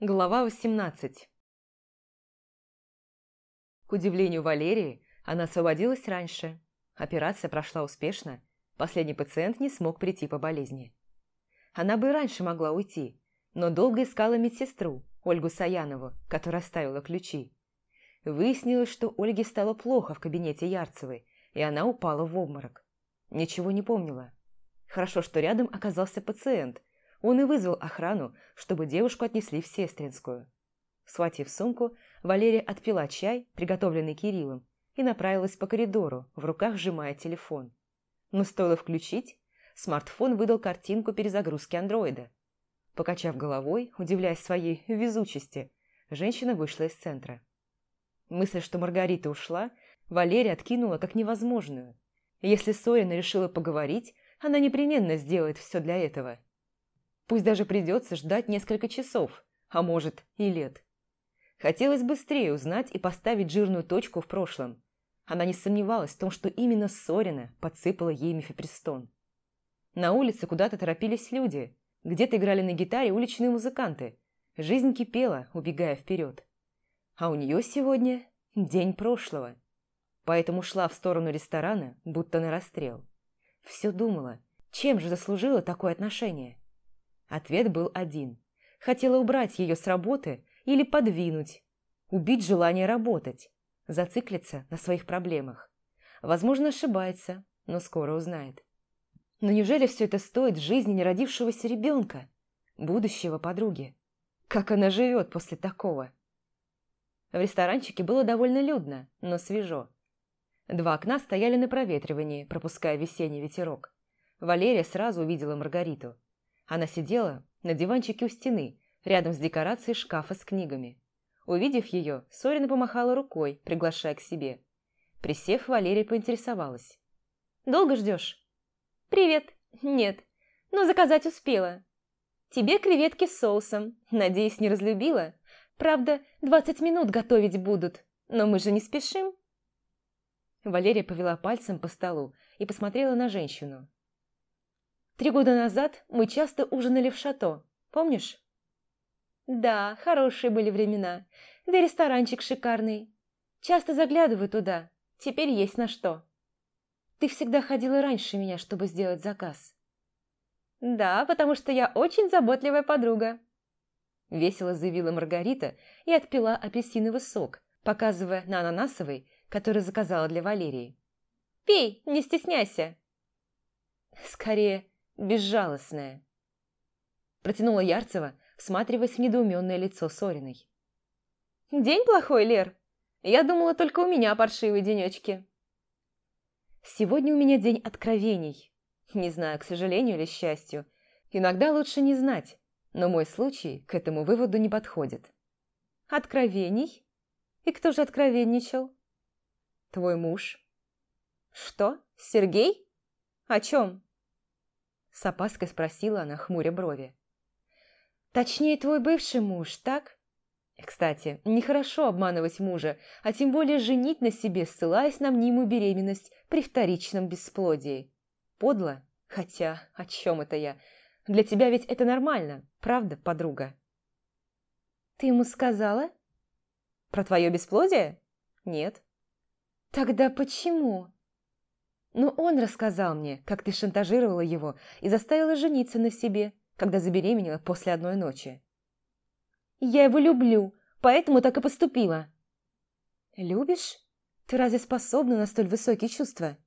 Глава 18 К удивлению Валерии, она освободилась раньше. Операция прошла успешно, последний пациент не смог прийти по болезни. Она бы и раньше могла уйти, но долго искала медсестру, Ольгу Саянову, которая оставила ключи. Выяснилось, что Ольге стало плохо в кабинете Ярцевой, и она упала в обморок. Ничего не помнила. Хорошо, что рядом оказался пациент – он и вызвал охрану, чтобы девушку отнесли в Сестринскую. Схватив сумку, Валерия отпила чай, приготовленный Кириллом, и направилась по коридору, в руках сжимая телефон. Но стоило включить, смартфон выдал картинку перезагрузки андроида. Покачав головой, удивляясь своей везучести, женщина вышла из центра. Мысль, что Маргарита ушла, Валерия откинула как невозможную. Если Сорина решила поговорить, она непременно сделает все для этого – Пусть даже придется ждать несколько часов, а может и лет. Хотелось быстрее узнать и поставить жирную точку в прошлом. Она не сомневалась в том, что именно Сорина подсыпала ей мифепристон. На улице куда-то торопились люди, где-то играли на гитаре уличные музыканты. Жизнь кипела, убегая вперед. А у нее сегодня день прошлого. Поэтому шла в сторону ресторана, будто на расстрел. Все думала, чем же заслужила такое отношение? Ответ был один. Хотела убрать ее с работы или подвинуть. Убить желание работать. Зациклиться на своих проблемах. Возможно, ошибается, но скоро узнает. Но неужели все это стоит жизни неродившегося ребенка? Будущего подруги? Как она живет после такого? В ресторанчике было довольно людно, но свежо. Два окна стояли на проветривании, пропуская весенний ветерок. Валерия сразу увидела Маргариту. Она сидела на диванчике у стены, рядом с декорацией шкафа с книгами. Увидев ее, Сорина помахала рукой, приглашая к себе. Присев, Валерия поинтересовалась. «Долго ждешь?» «Привет. Нет. Но заказать успела. Тебе креветки с соусом. Надеюсь, не разлюбила? Правда, двадцать минут готовить будут. Но мы же не спешим». Валерия повела пальцем по столу и посмотрела на женщину. Три года назад мы часто ужинали в шато, помнишь? Да, хорошие были времена. Да и ресторанчик шикарный. Часто заглядываю туда. Теперь есть на что. Ты всегда ходила раньше меня, чтобы сделать заказ. Да, потому что я очень заботливая подруга. Весело заявила Маргарита и отпила апельсиновый сок, показывая на ананасовый, который заказала для Валерии. «Пей, не стесняйся!» «Скорее, безжалостная. Протянула Ярцева, всматриваясь в недоуменное лицо Сориной. «День плохой, Лер. Я думала, только у меня паршивые денечки». «Сегодня у меня день откровений. Не знаю, к сожалению или счастью. Иногда лучше не знать, но мой случай к этому выводу не подходит». «Откровений? И кто же откровенничал?» «Твой муж». «Что? Сергей? О чем?» С опаской спросила она, хмуря брови. «Точнее, твой бывший муж, так?» Кстати, нехорошо обманывать мужа, а тем более женить на себе, ссылаясь на мнимую беременность при вторичном бесплодии. Подло? Хотя, о чем это я? Для тебя ведь это нормально, правда, подруга? Ты ему сказала? Про твое бесплодие? Нет. Тогда почему? Но он рассказал мне, как ты шантажировала его и заставила жениться на себе, когда забеременела после одной ночи. Я его люблю, поэтому так и поступила. Любишь? Ты разве способна на столь высокие чувства?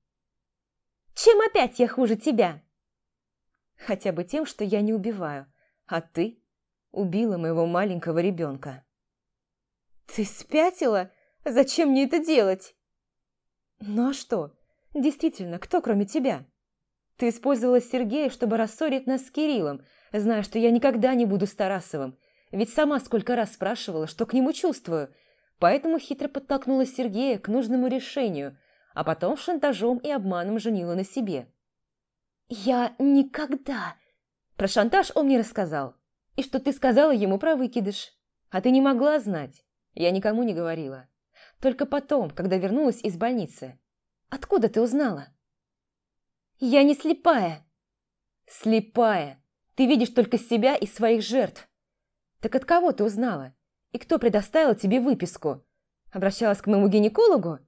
Чем опять я хуже тебя? Хотя бы тем, что я не убиваю, а ты убила моего маленького ребенка. Ты спятила? Зачем мне это делать? Ну а что? Действительно, кто кроме тебя? Ты использовала Сергея, чтобы рассорить нас с Кириллом, зная, что я никогда не буду с Тарасовым, ведь сама сколько раз спрашивала, что к нему чувствую, поэтому хитро подтолкнула Сергея к нужному решению, а потом шантажом и обманом женила на себе. «Я никогда...» Про шантаж он мне рассказал. И что ты сказала ему про выкидыш. А ты не могла знать. Я никому не говорила. Только потом, когда вернулась из больницы. Откуда ты узнала?» «Я не слепая». «Слепая. Ты видишь только себя и своих жертв. Так от кого ты узнала? И кто предоставил тебе выписку? Обращалась к моему гинекологу?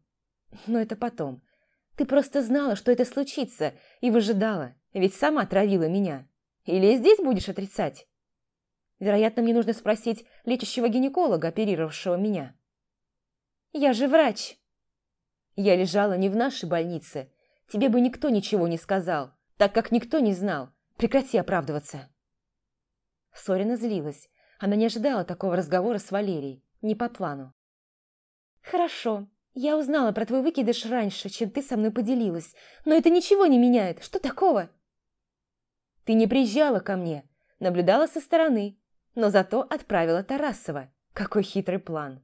Но это потом. Ты просто знала, что это случится, и выжидала, ведь сама травила меня. Или здесь будешь отрицать? Вероятно, мне нужно спросить лечащего гинеколога, оперировавшего меня. Я же врач. Я лежала не в нашей больнице. Тебе бы никто ничего не сказал, так как никто не знал. Прекрати оправдываться. Сорина злилась. Она не ожидала такого разговора с Валерией, не по плану. «Хорошо, я узнала про твой выкидыш раньше, чем ты со мной поделилась, но это ничего не меняет. Что такого?» «Ты не приезжала ко мне, наблюдала со стороны, но зато отправила Тарасова. Какой хитрый план!»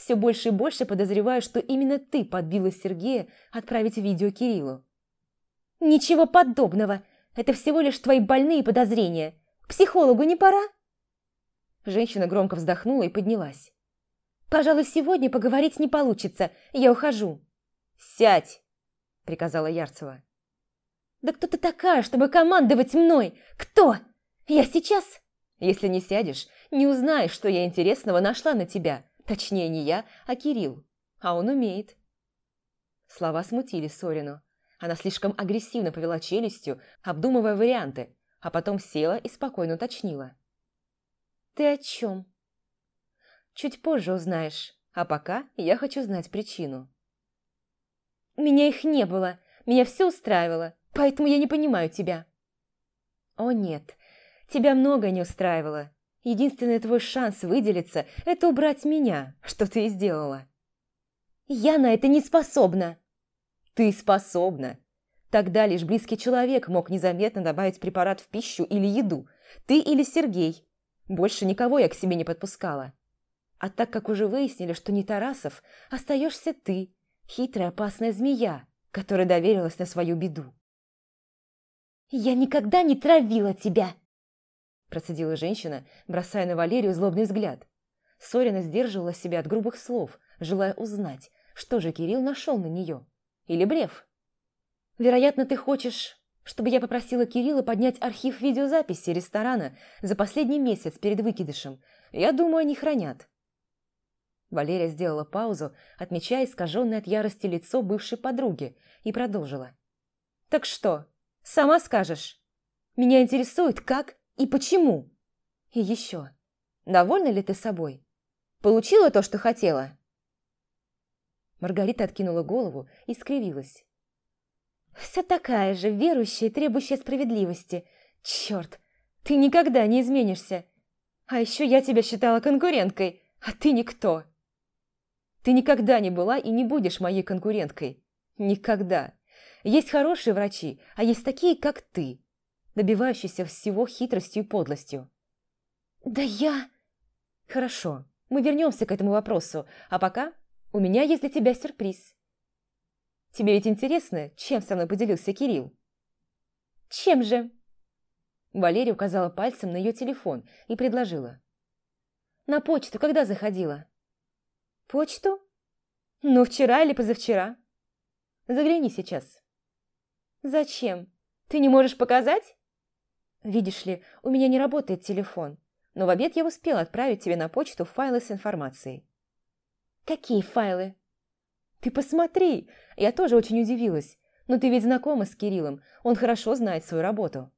Все больше и больше подозреваю, что именно ты подбила Сергея отправить видео Кириллу. «Ничего подобного! Это всего лишь твои больные подозрения. К психологу не пора?» Женщина громко вздохнула и поднялась. «Пожалуй, сегодня поговорить не получится. Я ухожу». «Сядь!» – приказала Ярцева. «Да кто ты такая, чтобы командовать мной? Кто? Я сейчас...» «Если не сядешь, не узнаешь, что я интересного нашла на тебя. Точнее, не я, а Кирилл. А он умеет». Слова смутили Сорину. Она слишком агрессивно повела челюстью, обдумывая варианты, а потом села и спокойно уточнила. «Ты о чем?» «Чуть позже узнаешь, а пока я хочу знать причину». «Меня их не было, меня все устраивало, поэтому я не понимаю тебя». «О нет, тебя многое не устраивало. Единственный твой шанс выделиться – это убрать меня, что ты и сделала». «Я на это не способна!» Ты способна. Тогда лишь близкий человек мог незаметно добавить препарат в пищу или еду. Ты или Сергей. Больше никого я к себе не подпускала. А так как уже выяснили, что не Тарасов, остаешься ты, хитрая опасная змея, которая доверилась на свою беду. «Я никогда не травила тебя!» Процедила женщина, бросая на Валерию злобный взгляд. Сорина сдерживала себя от грубых слов, желая узнать, что же Кирилл нашел на нее. Или блеф? Вероятно, ты хочешь, чтобы я попросила Кирилла поднять архив видеозаписи ресторана за последний месяц перед выкидышем. Я думаю, они хранят. Валерия сделала паузу, отмечая искаженное от ярости лицо бывшей подруги, и продолжила. «Так что, сама скажешь? Меня интересует, как и почему. И еще, довольна ли ты собой? Получила то, что хотела?» Маргарита откинула голову и скривилась. «Вся такая же, верующая и требующая справедливости. Черт, ты никогда не изменишься. А еще я тебя считала конкуренткой, а ты никто. Ты никогда не была и не будешь моей конкуренткой. Никогда. Есть хорошие врачи, а есть такие, как ты, добивающиеся всего хитростью и подлостью». «Да я...» «Хорошо, мы вернемся к этому вопросу, а пока у меня есть для тебя сюрприз. Тебе ведь интересно, чем со мной поделился Кирилл? Чем же? Валерия указала пальцем на ее телефон и предложила. На почту когда заходила? Почту? Ну, вчера или позавчера. Загляни сейчас. Зачем? Ты не можешь показать? Видишь ли, у меня не работает телефон, но в обед я успела отправить тебе на почту файлы с информацией. «Какие файлы?» «Ты посмотри! Я тоже очень удивилась. Но ты ведь знакома с Кириллом, он хорошо знает свою работу».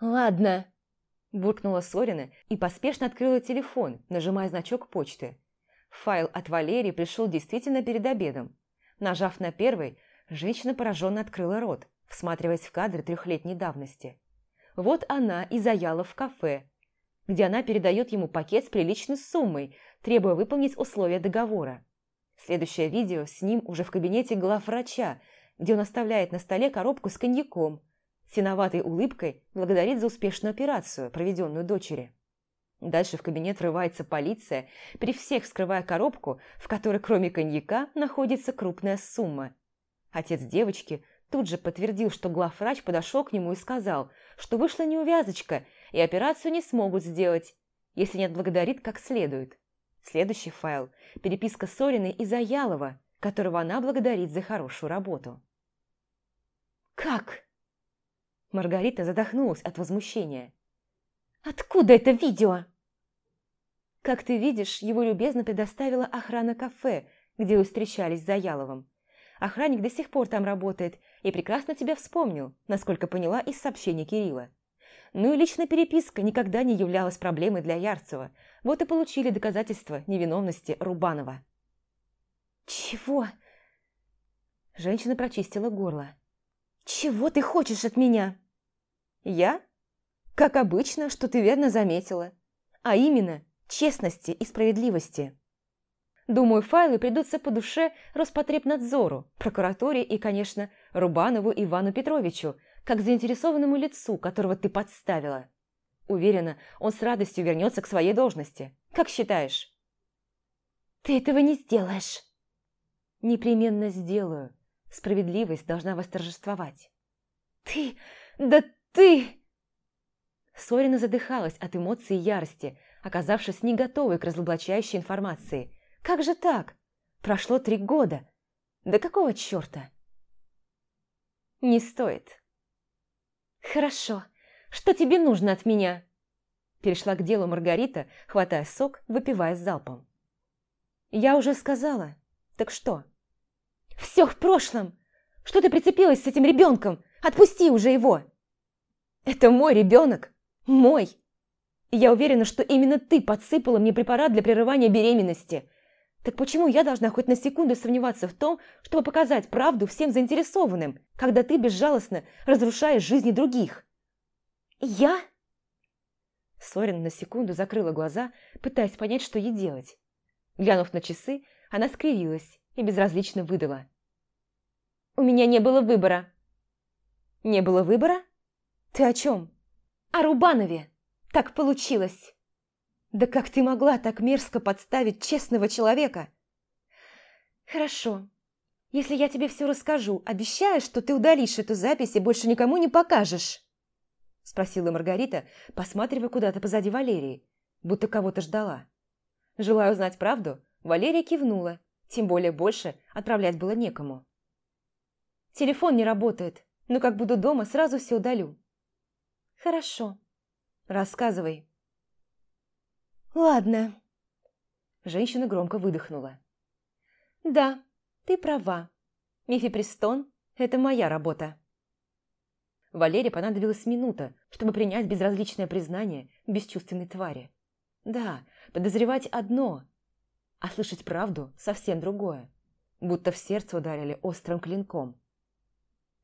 «Ладно», – буркнула Сорина и поспешно открыла телефон, нажимая значок почты. Файл от Валерии пришел действительно перед обедом. Нажав на первый, женщина пораженно открыла рот, всматриваясь в кадры трехлетней давности. Вот она и заяла в кафе, где она передает ему пакет с приличной суммой, требуя выполнить условия договора. Следующее видео с ним уже в кабинете главврача, где он оставляет на столе коробку с коньяком, с виноватой улыбкой благодарит за успешную операцию, проведенную дочери. Дальше в кабинет врывается полиция, при всех вскрывая коробку, в которой кроме коньяка находится крупная сумма. Отец девочки тут же подтвердил, что главврач подошел к нему и сказал, что вышла неувязочка и операцию не смогут сделать, если не отблагодарит как следует. Следующий файл – переписка Сориной и Заялова, которого она благодарит за хорошую работу. «Как?» Маргарита задохнулась от возмущения. «Откуда это видео?» Как ты видишь, его любезно предоставила охрана кафе, где вы встречались с Заяловым. Охранник до сих пор там работает и прекрасно тебя вспомнил, насколько поняла из сообщения Кирилла. Ну и личная переписка никогда не являлась проблемой для Ярцева. Вот и получили доказательства невиновности Рубанова. «Чего?» Женщина прочистила горло. «Чего ты хочешь от меня?» «Я?» «Как обычно, что ты верно заметила. А именно, честности и справедливости». Думаю, файлы придутся по душе Роспотребнадзору, прокуратуре и, конечно, Рубанову Ивану Петровичу, как заинтересованному лицу, которого ты подставила. Уверена, он с радостью вернется к своей должности. Как считаешь? Ты этого не сделаешь. Непременно сделаю. Справедливость должна восторжествовать. Ты... да ты... Сорина задыхалась от эмоций и ярости, оказавшись не готовой к разоблачающей информации – как же так? Прошло три года. Да какого черта? Не стоит. Хорошо. Что тебе нужно от меня? Перешла к делу Маргарита, хватая сок, выпивая залпом. Я уже сказала. Так что? Все в прошлом. Что ты прицепилась с этим ребенком? Отпусти уже его. Это мой ребенок. Мой. я уверена, что именно ты подсыпала мне препарат для прерывания беременности. Так почему я должна хоть на секунду сомневаться в том, чтобы показать правду всем заинтересованным, когда ты безжалостно разрушаешь жизни других? Я? Сорин на секунду закрыла глаза, пытаясь понять, что ей делать. Глянув на часы, она скривилась и безразлично выдала. «У меня не было выбора». «Не было выбора? Ты о чем?» «О Рубанове. Так получилось». Да как ты могла так мерзко подставить честного человека? Хорошо. Если я тебе все расскажу, обещаешь, что ты удалишь эту запись и больше никому не покажешь? Спросила Маргарита, посматривая куда-то позади Валерии, будто кого-то ждала. Желая узнать правду, Валерия кивнула, тем более больше отправлять было некому. Телефон не работает, но как буду дома, сразу все удалю. Хорошо. Рассказывай. «Ладно». Женщина громко выдохнула. «Да, ты права. Мифипристон – это моя работа». Валере понадобилась минута, чтобы принять безразличное признание бесчувственной твари. Да, подозревать одно, а слышать правду совсем другое. Будто в сердце ударили острым клинком.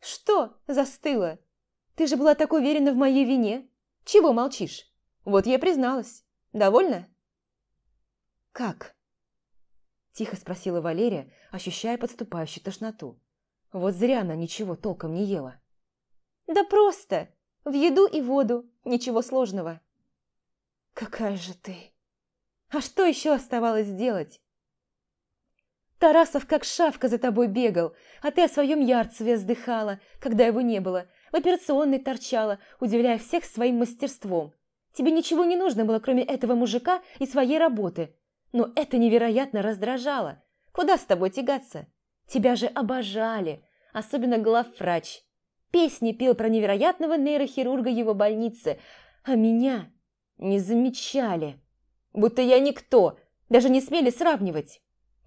«Что застыло? Ты же была так уверена в моей вине. Чего молчишь? Вот я призналась. Довольно?» «Как?» Тихо спросила Валерия, ощущая подступающую тошноту. Вот зря она ничего толком не ела. «Да просто! В еду и воду, ничего сложного!» «Какая же ты!» «А что еще оставалось сделать?» Тарасов как шавка за тобой бегал, а ты о своем ярцеве вздыхала, когда его не было, в операционной торчала, удивляя всех своим мастерством. Тебе ничего не нужно было, кроме этого мужика и своей работы. Но это невероятно раздражало. Куда с тобой тягаться? Тебя же обожали, особенно главврач. Песни пел про невероятного нейрохирурга его больницы, а меня не замечали. Будто я никто, даже не смели сравнивать.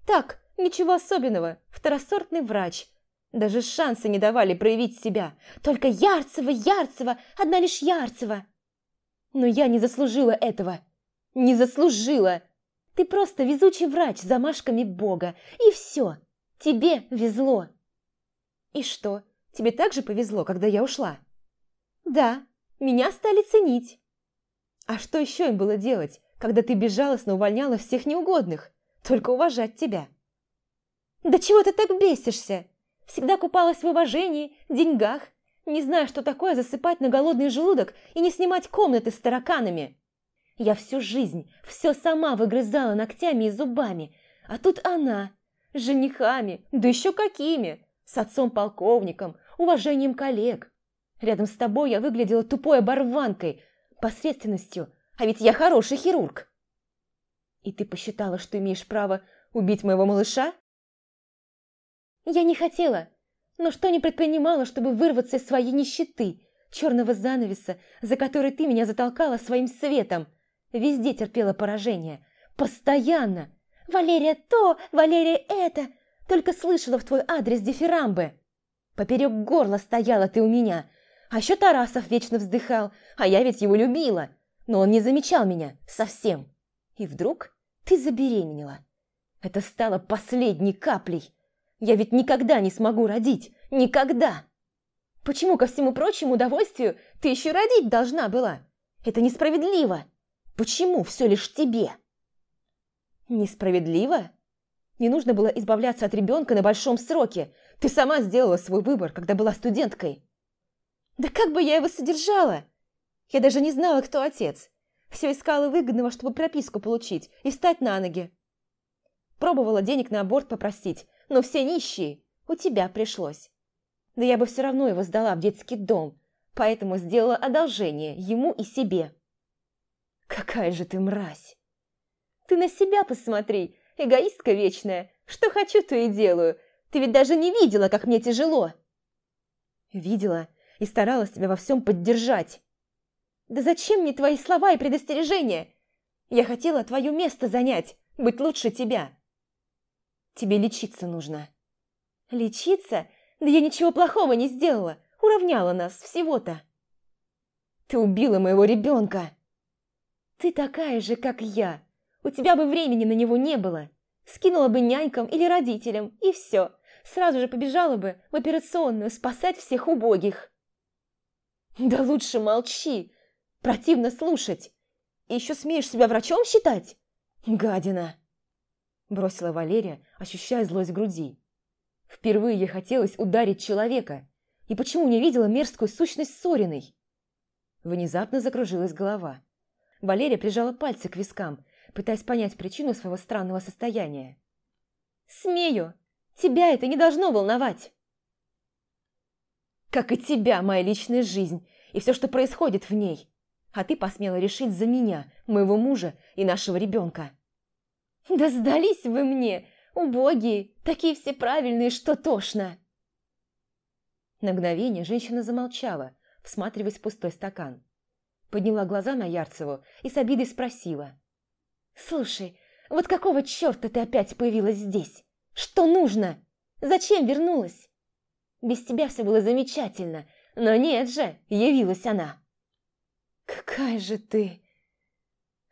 Так, ничего особенного, второсортный врач. Даже шанса не давали проявить себя. Только Ярцева, Ярцева, одна лишь Ярцева. Но я не заслужила этого. Не заслужила. Ты просто везучий врач с замашками Бога. И все. Тебе везло. И что, тебе также повезло, когда я ушла? Да, меня стали ценить. А что еще им было делать, когда ты безжалостно увольняла всех неугодных? Только уважать тебя. Да чего ты так бесишься? Всегда купалась в уважении, деньгах, не знаю, что такое засыпать на голодный желудок и не снимать комнаты с тараканами. Я всю жизнь все сама выгрызала ногтями и зубами, а тут она, с женихами, да еще какими, с отцом-полковником, уважением коллег. Рядом с тобой я выглядела тупой оборванкой, посредственностью, а ведь я хороший хирург. И ты посчитала, что имеешь право убить моего малыша? Я не хотела, но что не предпринимала, чтобы вырваться из своей нищеты, черного занавеса, за который ты меня затолкала своим светом. Везде терпела поражение, Постоянно. Валерия то, Валерия это. Только слышала в твой адрес дифирамбы. Поперек горла стояла ты у меня. А еще Тарасов вечно вздыхал, а я ведь его любила. Но он не замечал меня совсем. И вдруг ты забеременела. Это стало последней каплей. Я ведь никогда не смогу родить. Никогда. Почему, ко всему прочему удовольствию, ты еще родить должна была? Это несправедливо. Почему все лишь тебе? Несправедливо? Не нужно было избавляться от ребенка на большом сроке. Ты сама сделала свой выбор, когда была студенткой. Да как бы я его содержала? Я даже не знала, кто отец. Все искала выгодного, чтобы прописку получить и встать на ноги. Пробовала денег на аборт попросить, но все нищие. У тебя пришлось. Да я бы все равно его сдала в детский дом, поэтому сделала одолжение ему и себе. Какая же ты мразь! Ты на себя посмотри, эгоистка вечная. Что хочу, то и делаю. Ты ведь даже не видела, как мне тяжело. Видела и старалась тебя во всем поддержать. Да зачем мне твои слова и предостережения? Я хотела твое место занять, быть лучше тебя. Тебе лечиться нужно». «Лечиться? Да я ничего плохого не сделала. Уравняла нас всего-то». «Ты убила моего ребенка!» «Ты такая же, как я. У тебя бы времени на него не было. Скинула бы нянькам или родителям, и все. Сразу же побежала бы в операционную спасать всех убогих». «Да лучше молчи. Противно слушать. И еще смеешь себя врачом считать? Гадина!» Бросила Валерия, ощущая злость в груди. Впервые ей хотелось ударить человека. И почему не видела мерзкую сущность Сориной? Внезапно закружилась голова. Валерия прижала пальцы к вискам, пытаясь понять причину своего странного состояния. «Смею! Тебя это не должно волновать!» «Как и тебя, моя личная жизнь, и все, что происходит в ней. А ты посмела решить за меня, моего мужа и нашего ребенка. «Да сдались вы мне, убогие, такие все правильные, что тошно!» На мгновение женщина замолчала, всматриваясь в пустой стакан. Подняла глаза на Ярцеву и с обидой спросила. «Слушай, вот какого черта ты опять появилась здесь? Что нужно? Зачем вернулась? Без тебя все было замечательно, но нет же, явилась она!» «Какая же ты!»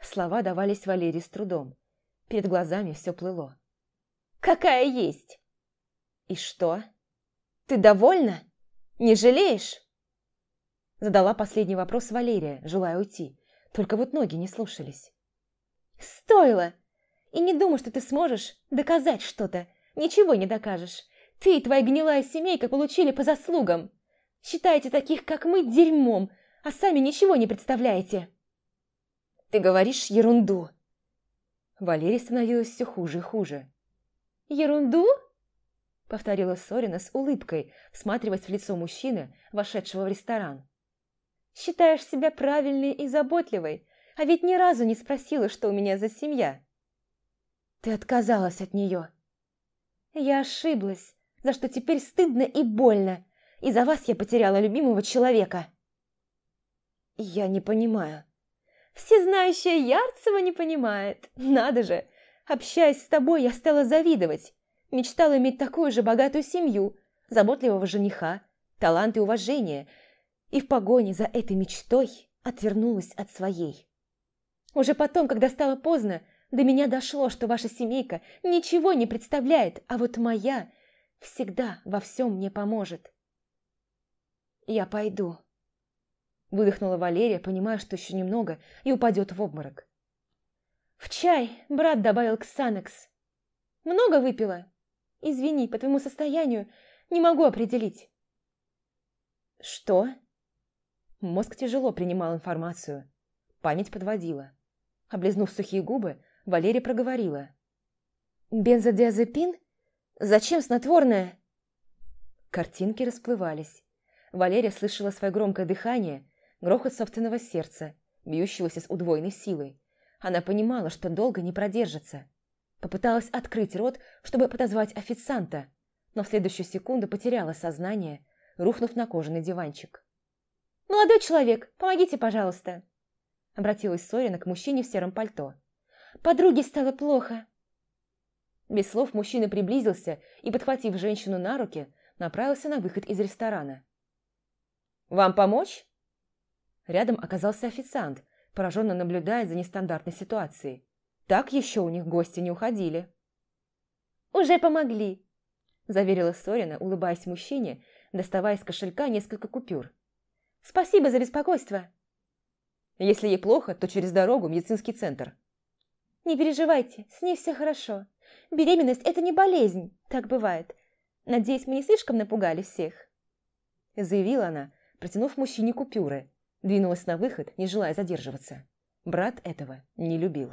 Слова давались Валерии с трудом. Перед глазами все плыло. «Какая есть!» «И что? Ты довольна? Не жалеешь?» Задала последний вопрос Валерия, желая уйти. Только вот ноги не слушались. «Стоило! И не думай, что ты сможешь доказать что-то. Ничего не докажешь. Ты и твоя гнилая семейка получили по заслугам. Считаете таких, как мы, дерьмом, а сами ничего не представляете». «Ты говоришь ерунду», Валерий становилось все хуже и хуже. «Ерунду?» – повторила Сорина с улыбкой, всматриваясь в лицо мужчины, вошедшего в ресторан. «Считаешь себя правильной и заботливой, а ведь ни разу не спросила, что у меня за семья». «Ты отказалась от нее». «Я ошиблась, за что теперь стыдно и больно. Из-за вас я потеряла любимого человека». «Я не понимаю», Всезнающая Ярцева не понимает. Надо же, общаясь с тобой, я стала завидовать. Мечтала иметь такую же богатую семью, заботливого жениха, талант и уважение. И в погоне за этой мечтой отвернулась от своей. Уже потом, когда стало поздно, до меня дошло, что ваша семейка ничего не представляет, а вот моя всегда во всем мне поможет. Я пойду. Выдохнула Валерия, понимая, что еще немного и упадет в обморок. «В чай брат добавил ксанекс. Много выпила? Извини, по твоему состоянию не могу определить». «Что?» Мозг тяжело принимал информацию. Память подводила. Облизнув сухие губы, Валерия проговорила. «Бензодиазепин? Зачем снотворное?» Картинки расплывались. Валерия слышала свое громкое дыхание грохот собственного сердца, бьющегося с удвоенной силой. Она понимала, что долго не продержится. Попыталась открыть рот, чтобы подозвать официанта, но в следующую секунду потеряла сознание, рухнув на кожаный диванчик. «Молодой человек, помогите, пожалуйста!» Обратилась Сорина к мужчине в сером пальто. Подруге стало плохо». Без слов мужчина приблизился и, подхватив женщину на руки, направился на выход из ресторана. «Вам помочь?» Рядом оказался официант, пораженно наблюдая за нестандартной ситуацией. Так еще у них гости не уходили. «Уже помогли», – заверила Сорина, улыбаясь мужчине, доставая из кошелька несколько купюр. «Спасибо за беспокойство». «Если ей плохо, то через дорогу медицинский центр». «Не переживайте, с ней все хорошо. Беременность – это не болезнь, так бывает. Надеюсь, мы не слишком напугали всех?» Заявила она, протянув мужчине купюры. Двинулась на выход, не желая задерживаться. Брат этого не любил.